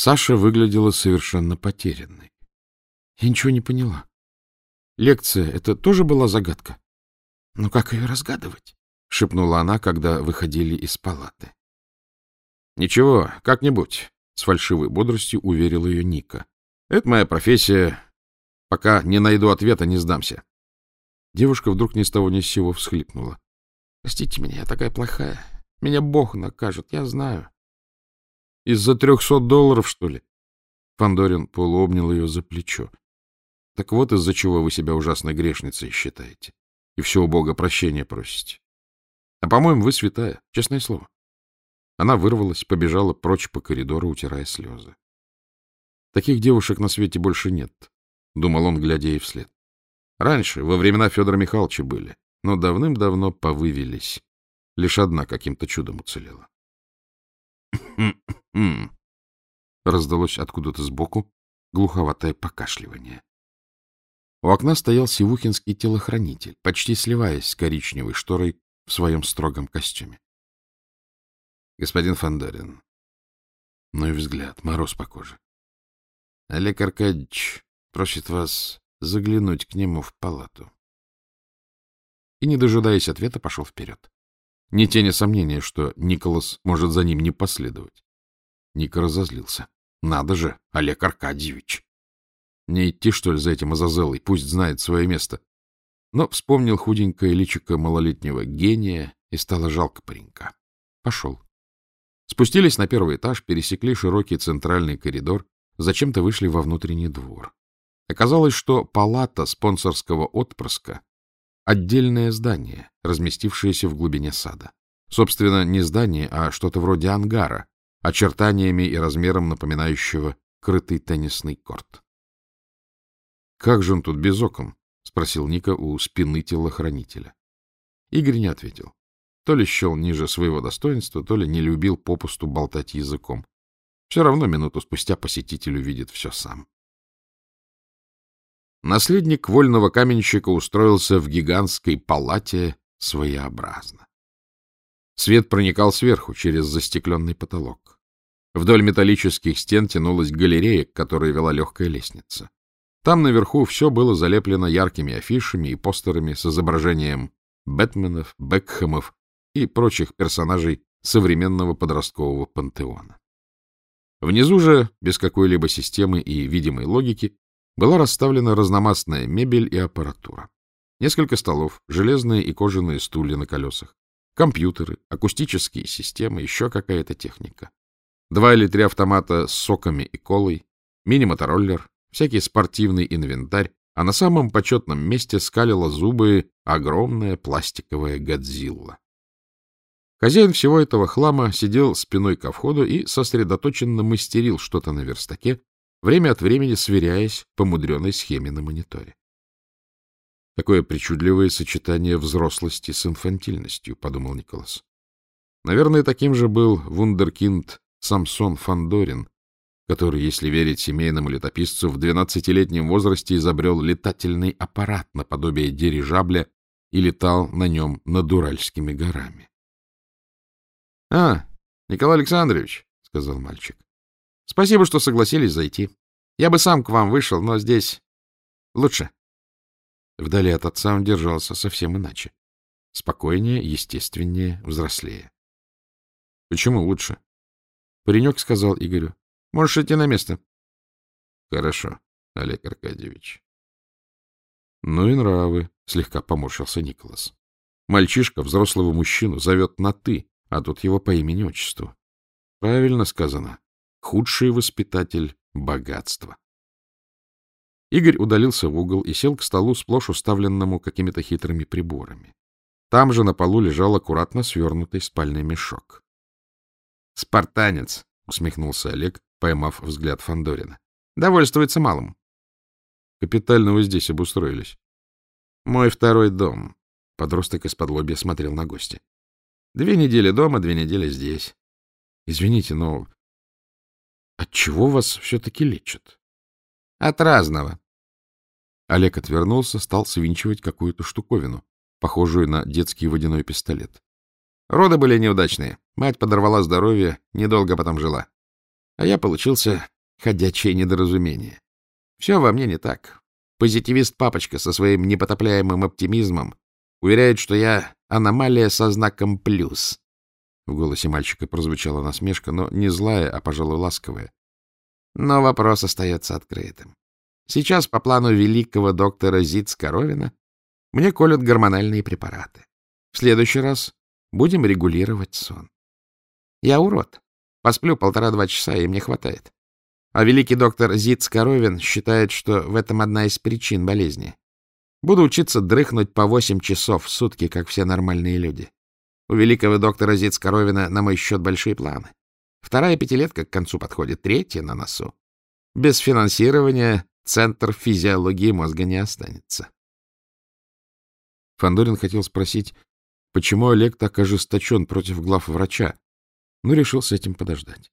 Саша выглядела совершенно потерянной. Я ничего не поняла. Лекция — это тоже была загадка? Ну, как ее разгадывать? — шепнула она, когда выходили из палаты. — Ничего, как-нибудь, — с фальшивой бодростью уверил ее Ника. — Это моя профессия. Пока не найду ответа, не сдамся. Девушка вдруг ни с того ни с сего всхлипнула. — Простите меня, я такая плохая. Меня Бог накажет, я знаю. — Из-за трехсот долларов, что ли? Фандорин полуобнял ее за плечо. — Так вот из-за чего вы себя ужасной грешницей считаете. И все у Бога прощения просите. А, по-моему, вы святая, честное слово. Она вырвалась, побежала прочь по коридору, утирая слезы. Таких девушек на свете больше нет, — думал он, глядя ей вслед. Раньше, во времена Федора Михайловича были, но давным-давно повывелись. Лишь одна каким-то чудом уцелела. Раздалось откуда-то сбоку глуховатое покашливание. У окна стоял сивухинский телохранитель, почти сливаясь с коричневой шторой в своем строгом костюме. — Господин Фандорин. Ну и взгляд, мороз по коже. Олег Аркадьевич просит вас заглянуть к нему в палату. И, не дожидаясь ответа, пошел вперед. Ни тени сомнения, что Николас может за ним не последовать. Ника разозлился. Надо же, Олег Аркадьевич! Не идти, что ли, за этим Азазелой, пусть знает свое место. Но вспомнил худенькое личико малолетнего гения, и стало жалко паренька. Пошел. Спустились на первый этаж, пересекли широкий центральный коридор, зачем-то вышли во внутренний двор. Оказалось, что палата спонсорского отпрыска — отдельное здание, разместившееся в глубине сада. Собственно, не здание, а что-то вроде ангара, очертаниями и размером напоминающего крытый теннисный корт. — Как же он тут без окон? — спросил Ника у спины телохранителя. Игорь не ответил. То ли счел ниже своего достоинства, то ли не любил попусту болтать языком. Все равно минуту спустя посетитель увидит все сам. Наследник вольного каменщика устроился в гигантской палате своеобразно. Свет проникал сверху, через застекленный потолок. Вдоль металлических стен тянулась галерея, к которой вела легкая лестница. Там наверху все было залеплено яркими афишами и постерами с изображением Бэтменов, Бекхэмов и прочих персонажей современного подросткового пантеона. Внизу же, без какой-либо системы и видимой логики, была расставлена разномастная мебель и аппаратура. Несколько столов, железные и кожаные стулья на колесах, компьютеры, акустические системы, еще какая-то техника. Два или три автомата с соками и колой, мини-мотороллер, всякий спортивный инвентарь, а на самом почетном месте скалила зубы огромная пластиковая Годзилла. Хозяин всего этого хлама сидел спиной ко входу и сосредоточенно мастерил что-то на верстаке, время от времени сверяясь по мудреной схеме на мониторе. Такое причудливое сочетание взрослости с инфантильностью, — подумал Николас. Наверное, таким же был вундеркинд Самсон Фандорин, который, если верить семейному летописцу, в двенадцатилетнем возрасте изобрел летательный аппарат наподобие дирижабля и летал на нем над Уральскими горами. — А, Николай Александрович, — сказал мальчик, — спасибо, что согласились зайти. Я бы сам к вам вышел, но здесь лучше. Вдали от отца он держался совсем иначе. Спокойнее, естественнее, взрослее. — Почему лучше? Паренек сказал Игорю. — Можешь идти на место. — Хорошо, Олег Аркадьевич. — Ну и нравы, — слегка поморщился Николас. Мальчишка взрослого мужчину зовет на «ты», а тут его по имени-отчеству. Правильно сказано. Худший воспитатель богатства. Игорь удалился в угол и сел к столу, сплошь уставленному какими-то хитрыми приборами. Там же на полу лежал аккуратно свернутый спальный мешок. «Спартанец!» — усмехнулся Олег, поймав взгляд Фандорина. «Довольствуется малым». «Капитально вы здесь обустроились». «Мой второй дом», — подросток из-под смотрел на гостя. Две недели дома, две недели здесь. Извините, но от чего вас все-таки лечат? От разного. Олег отвернулся, стал свинчивать какую-то штуковину, похожую на детский водяной пистолет. Роды были неудачные. Мать подорвала здоровье, недолго потом жила. А я получился ходячее недоразумение. Все во мне не так. Позитивист-папочка со своим непотопляемым оптимизмом уверяет, что я аномалия со знаком «плюс». В голосе мальчика прозвучала насмешка, но не злая, а, пожалуй, ласковая. Но вопрос остается открытым. Сейчас по плану великого доктора Зиц-Коровина мне колют гормональные препараты. В следующий раз будем регулировать сон. Я урод. Посплю полтора-два часа, и мне хватает. А великий доктор Зиц-Коровин считает, что в этом одна из причин болезни. Буду учиться дрыхнуть по восемь часов в сутки, как все нормальные люди. У великого доктора Зиц-Коровина на мой счет большие планы. Вторая пятилетка к концу подходит, третья на носу. Без финансирования центр физиологии мозга не останется. Фандорин хотел спросить, почему Олег так ожесточен против глав врача, но решил с этим подождать.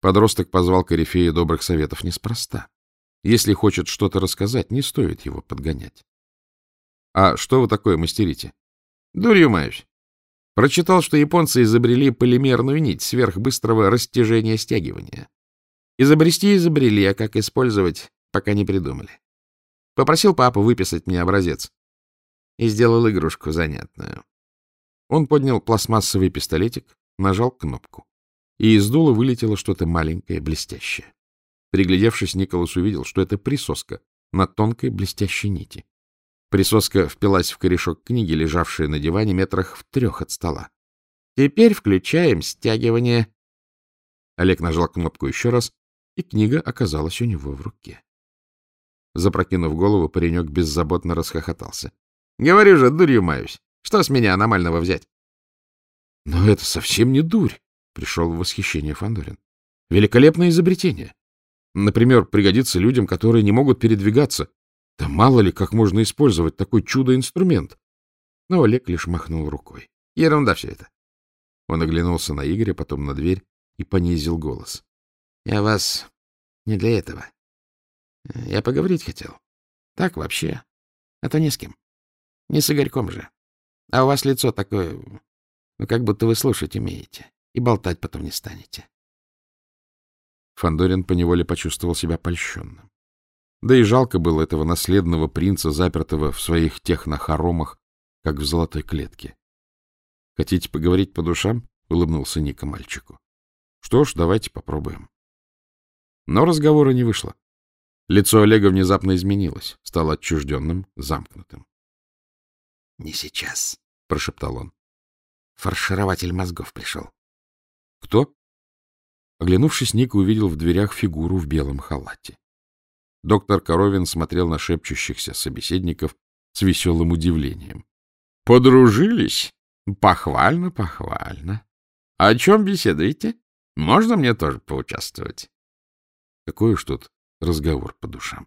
Подросток позвал корифея добрых советов неспроста. Если хочет что-то рассказать, не стоит его подгонять. — А что вы такое мастерите? — Дурью маюсь. Прочитал, что японцы изобрели полимерную нить сверхбыстрого растяжения стягивания. Изобрести изобрели, а как использовать, пока не придумали. Попросил папу выписать мне образец. И сделал игрушку занятную. Он поднял пластмассовый пистолетик, нажал кнопку. И из дула вылетело что-то маленькое, блестящее. Приглядевшись, Николас увидел, что это присоска на тонкой блестящей нити. Присоска впилась в корешок книги, лежавшей на диване метрах в трех от стола. Теперь включаем стягивание. Олег нажал кнопку еще раз, и книга оказалась у него в руке. Запрокинув голову, паренек беззаботно расхохотался. — Говорю же, дурью маюсь. Что с меня аномального взять? — Но это совсем не дурь, — пришел в восхищение Фандорин. Великолепное изобретение. Например, пригодится людям, которые не могут передвигаться, да мало ли, как можно использовать такой чудо-инструмент. Но Олег лишь махнул рукой. Ерунда все это. Он оглянулся на Игоря, потом на дверь и понизил голос. — Я вас не для этого. Я поговорить хотел. Так вообще. А то ни с кем. Не с Игорьком же. А у вас лицо такое, ну, как будто вы слушать умеете. И болтать потом не станете. Фандорин поневоле почувствовал себя польщенным. Да и жалко было этого наследного принца, запертого в своих технохоромах, как в золотой клетке. — Хотите поговорить по душам? — улыбнулся Ника мальчику. — Что ж, давайте попробуем. Но разговора не вышло. Лицо Олега внезапно изменилось, стало отчужденным, замкнутым. — Не сейчас, — прошептал он. — Фарширователь мозгов пришел. — Кто? Оглянувшись, Ника увидел в дверях фигуру в белом халате. Доктор Коровин смотрел на шепчущихся собеседников с веселым удивлением. — Подружились? Похвально, похвально. О чем беседуете? Можно мне тоже поучаствовать? Какой уж тут разговор по душам.